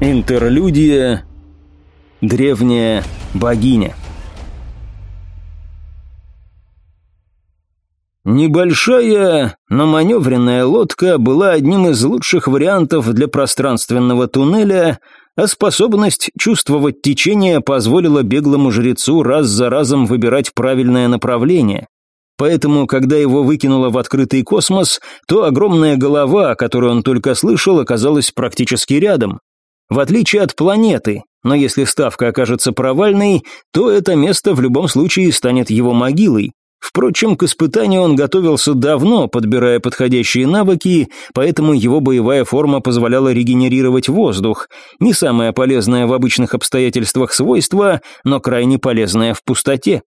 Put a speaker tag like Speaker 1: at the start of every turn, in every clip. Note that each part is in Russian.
Speaker 1: Интерлюдия. Древняя богиня. Небольшая, но маневренная лодка была одним из лучших вариантов для пространственного туннеля, а способность чувствовать течение позволила беглому жрецу раз за разом выбирать правильное направление. Поэтому, когда его выкинуло в открытый космос, то огромная голова, которую он только слышал, оказалась практически рядом. В отличие от планеты, но если ставка окажется провальной, то это место в любом случае станет его могилой. Впрочем, к испытанию он готовился давно, подбирая подходящие навыки, поэтому его боевая форма позволяла регенерировать воздух. Не самое полезное в обычных обстоятельствах свойство, но крайне полезное в пустоте.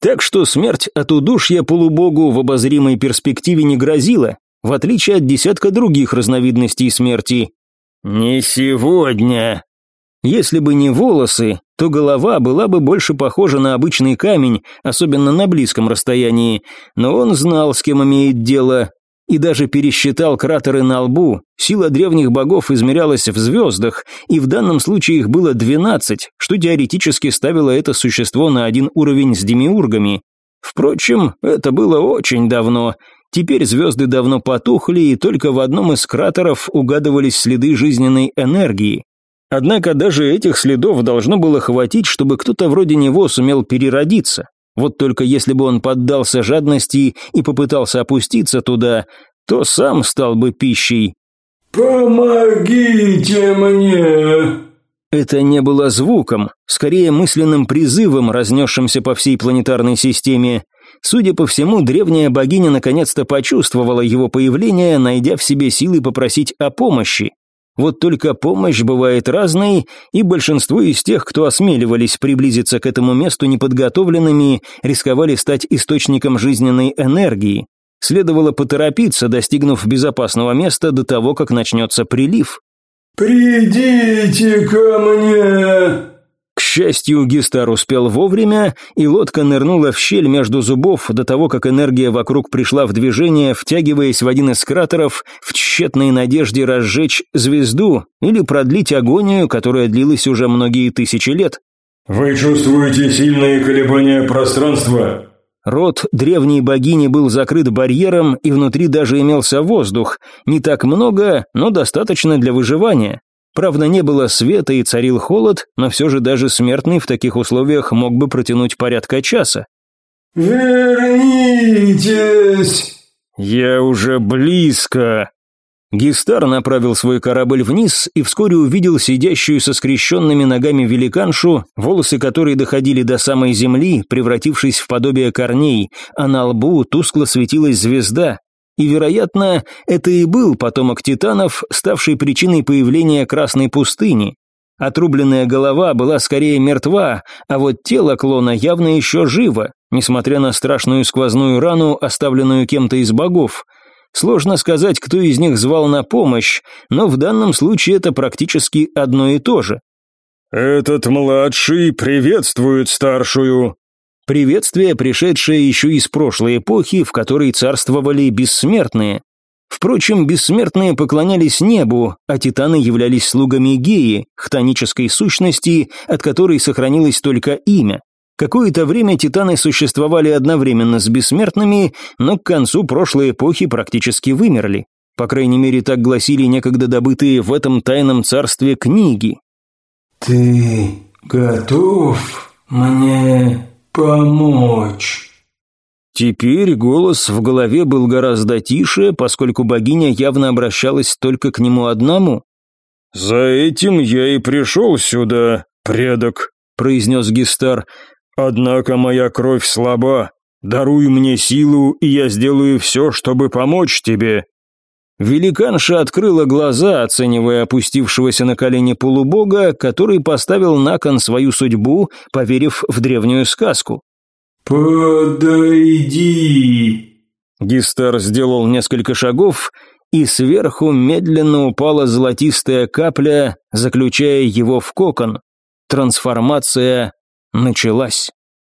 Speaker 1: Так что смерть от удушья полубогу в обозримой перспективе не грозила, в отличие от десятка других разновидностей смерти, «Не сегодня!» Если бы не волосы, то голова была бы больше похожа на обычный камень, особенно на близком расстоянии, но он знал, с кем имеет дело, и даже пересчитал кратеры на лбу. Сила древних богов измерялась в звездах, и в данном случае их было 12, что теоретически ставило это существо на один уровень с демиургами. Впрочем, это было очень давно, Теперь звезды давно потухли, и только в одном из кратеров угадывались следы жизненной энергии. Однако даже этих следов должно было хватить, чтобы кто-то вроде него сумел переродиться. Вот только если бы он поддался жадности и попытался опуститься туда, то сам стал бы пищей.
Speaker 2: «Помогите мне!»
Speaker 1: Это не было звуком, скорее мысленным призывом, разнесшимся по всей планетарной системе. Судя по всему, древняя богиня наконец-то почувствовала его появление, найдя в себе силы попросить о помощи. Вот только помощь бывает разной, и большинство из тех, кто осмеливались приблизиться к этому месту неподготовленными, рисковали стать источником жизненной энергии. Следовало поторопиться, достигнув безопасного места до того, как начнется прилив.
Speaker 2: «Придите ко мне!»
Speaker 1: Счастью, Гистар успел вовремя, и лодка нырнула в щель между зубов до того, как энергия вокруг пришла в движение, втягиваясь в один из кратеров в тщетной надежде разжечь звезду или продлить агонию, которая длилась уже многие тысячи лет.
Speaker 2: «Вы чувствуете сильные колебания пространства?»
Speaker 1: Рот древней богини был закрыт барьером, и внутри даже имелся воздух. Не так много, но достаточно для выживания. Правда, не было света и царил холод, но все же даже смертный в таких условиях мог бы протянуть порядка часа.
Speaker 2: «Вернитесь!»
Speaker 1: «Я уже близко!» Гистар направил свой корабль вниз и вскоре увидел сидящую со скрещенными ногами великаншу, волосы которой доходили до самой земли, превратившись в подобие корней, а на лбу тускло светилась звезда, и, вероятно, это и был потомок титанов, ставший причиной появления Красной пустыни. Отрубленная голова была скорее мертва, а вот тело клона явно еще живо, несмотря на страшную сквозную рану, оставленную кем-то из богов. Сложно сказать, кто из них звал на помощь, но в данном случае это практически одно и то же.
Speaker 2: «Этот младший приветствует старшую»,
Speaker 1: Приветствие, пришедшее еще из прошлой эпохи, в которой царствовали бессмертные. Впрочем, бессмертные поклонялись небу, а титаны являлись слугами Геи, хтонической сущности, от которой сохранилось только имя. Какое-то время титаны существовали одновременно с бессмертными, но к концу прошлой эпохи практически вымерли. По крайней мере, так гласили некогда добытые в этом тайном царстве книги.
Speaker 2: «Ты готов мне «Помочь».
Speaker 1: Теперь голос в голове был гораздо тише, поскольку богиня явно обращалась только к нему одному.
Speaker 2: «За этим я и пришел сюда, предок», — произнес Гистар. «Однако моя кровь слаба. Даруй мне силу, и я сделаю все, чтобы помочь тебе».
Speaker 1: Великанша открыла глаза, оценивая опустившегося на колени полубога, который поставил на кон свою судьбу, поверив в древнюю сказку.
Speaker 2: «Подойди!»
Speaker 1: Гистар сделал несколько шагов, и сверху медленно упала золотистая капля, заключая его в кокон. Трансформация началась.